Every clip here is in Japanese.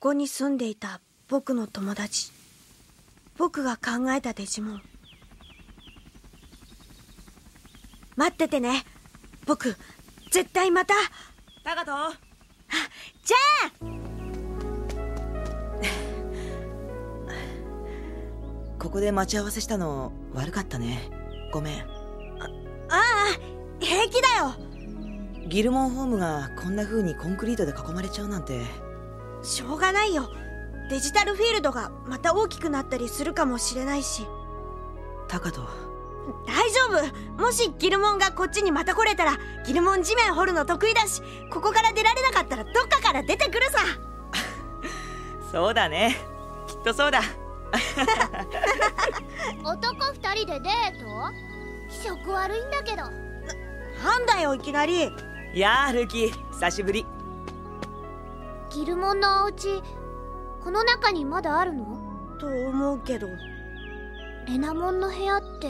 こに住んでいた僕の友達。僕が考えたデジモン。待っててね。僕絶対また。タカトじゃあ。ここで待ち合わせしたの悪かったね。ごめん。ああ平気だよ。ギルモンホームがこんな風にコンクリートで囲まれちゃうなんてしょうがないよ。デジタルフィールドがまた大きくなったりするかもしれないし。タカト大丈夫。もしギルモンがこっちにまた来れたらギルモン地面掘るの得意だしここから出られなかったらどっかから出てくるさ。そうだね。きっとそうだ。男二人でデート？気色悪いんだけど。なんだよいきなり。やあルーキー久しぶりギルモンのお家この中にまだあるの？と思うけど。レナモンの部屋って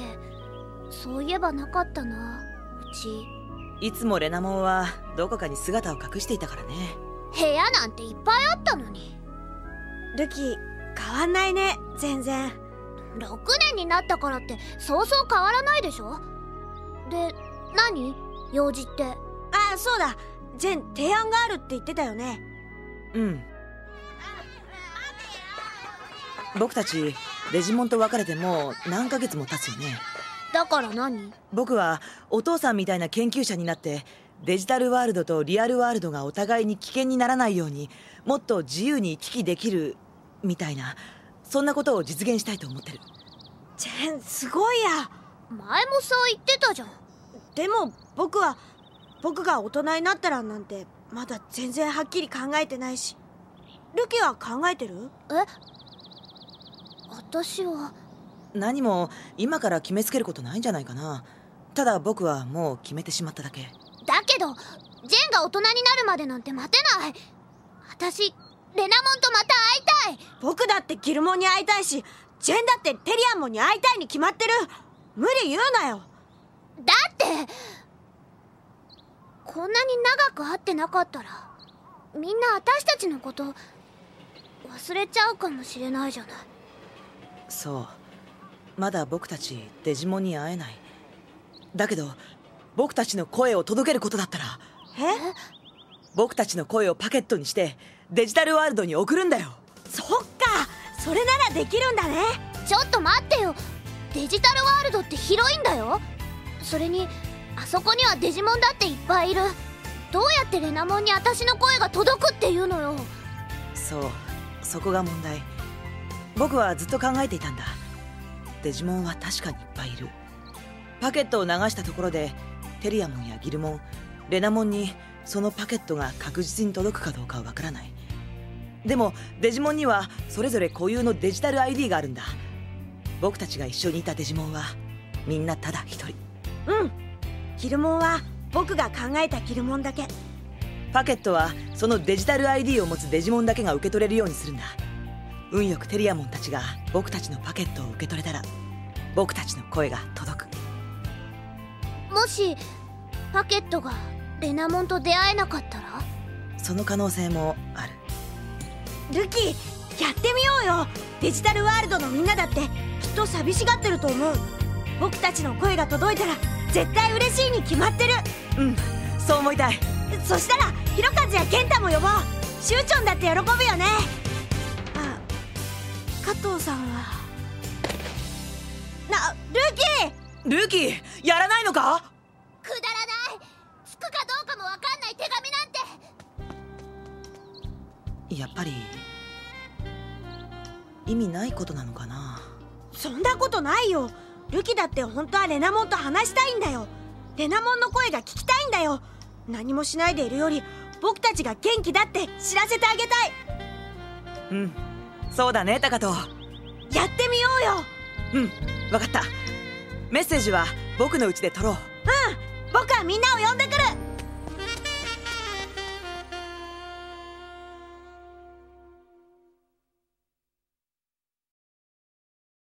そういえばなかったなうち。いつもレナモンはどこかに姿を隠していたからね。部屋なんていっぱいあったのに。ルキ変わんないね全然。6年になったからってそうそう変わらないでしょ？で何？用事って。ああそうだ。ジェン提案があるって言ってたよねうん。僕たちデジモンと別れてもう何ヶ月も経つよね。だから何？僕はお父さんみたいな研究者になってデジタルワールドとリアルワールドがお互いに危険にならないようにもっと自由に行き来できるみたいなそんなことを実現したいと思ってる。ジェンすごいや。前もそう言ってたじゃん。でも僕は僕が大人になったらなんてまだ全然はっきり考えてないし。ルキは考えてる？え？私は。何も今から決めつけることないんじゃないかな。ただ僕はもう決めてしまっただけ。だけどジェンが大人になるまでなんて待てない。私レナモンとまた会いたい。僕だってギルモンに会いたいしジェンだってテリアンモンに会いたいに決まってる。無理言うなよ。だってこんなに長く会ってなかったらみんな私たちのこと忘れちゃうかもしれないじゃない。そう。まだ僕たちデジモンに会えない。だけど僕たちの声を届けることだったら。え？僕たちの声をパケットにしてデジタルワールドに送るんだよ。そっか。それならできるんだね。ちょっと待ってよ。デジタルワールドって広いんだよ。それにあそこにはデジモンだっていっぱいいる。どうやってレナモンに私の声が届くっていうのよ。そうそこが問題。僕はずっと考えていたんだ。デジモンは確かにいっぱいいる。パケットを流したところでテリアモンやギルモンレナモンにそのパケットが確実に届くかどうかはわからない。でもデジモンにはそれぞれ固有のデジタル ID があるんだ。僕たちが一緒にいたデジモンはみんなただ一人。うんギルモンは僕が考えたギルモンだけ。パケットはそのデジタル ID を持つデジモンだけが受け取れるようにするんだ。運よくテリアモンたちが僕たちのパケットを受け取れたら僕たちの声が届く。もしパケットがレナモンと出会えなかったら？その可能性もある。ルキやってみようよ。デジタルワールドのみんなだってきっと寂しがってると思う。僕たちの声が届いたら絶対嬉しいに決まってる。うんそう思いたい。そしたらヒロカズやケンタも呼ぼう。シュウチョンだって喜ぶよね。あ加藤さんは。なルキルーキーやらないのか？くだらない。つくかどうかもわかんない手紙なんて。やっぱり意味ないことなのかな？そんなことないよルキだって本当はレナモンと話したいんだよ。レナモンの声が聞きたいんだよ。何もしないでいるより僕たちが元気だって知らせてあげたい。うん。そうだねタカトやってみようよ。うん。わかった。メッセージは僕の家で取ろう。僕はみんなを呼んでくる